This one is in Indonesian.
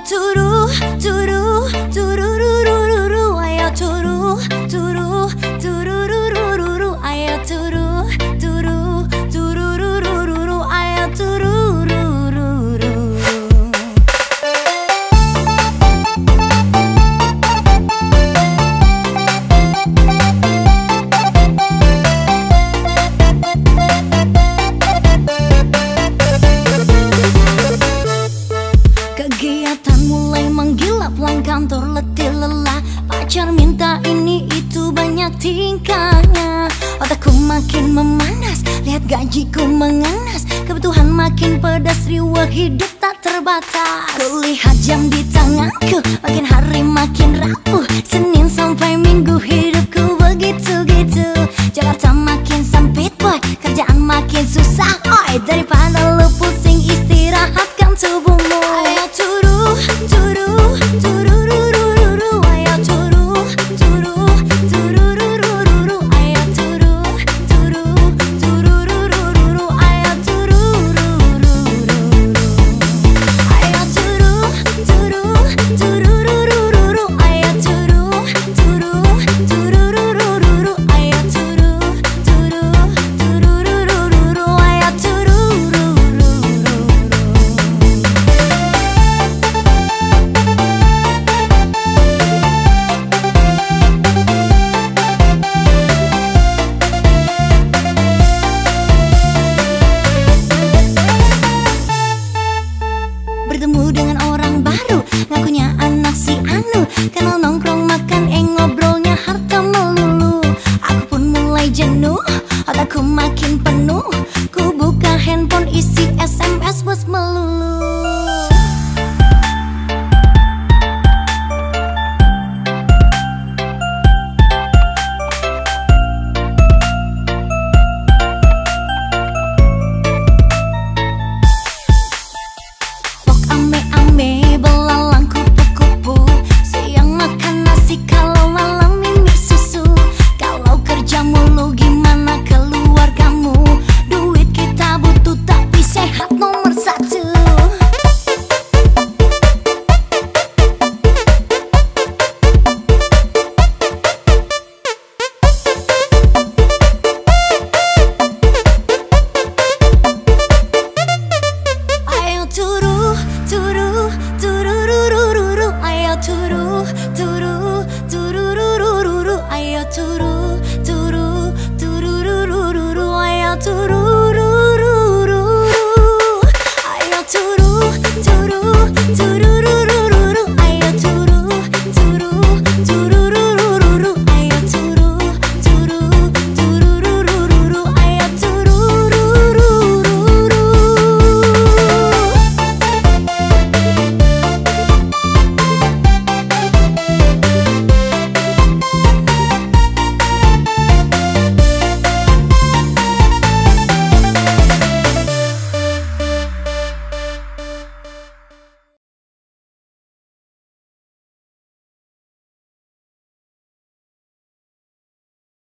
와요 두루 두루 두루루루루 와요. 두루 두루. Pacar minta ini itu banyak tingkahnya. Otakku makin memanas Lihat gajiku menganas Kebutuhan makin pedas Riwa hidup tak terbatas. Kulihat jam di tanganku Makin hari makin rapuh. Senin sampai minggu hidupku Bertemu dengan orang baru. Ngakunya anak si Anu. Kenal nongkrong makan to the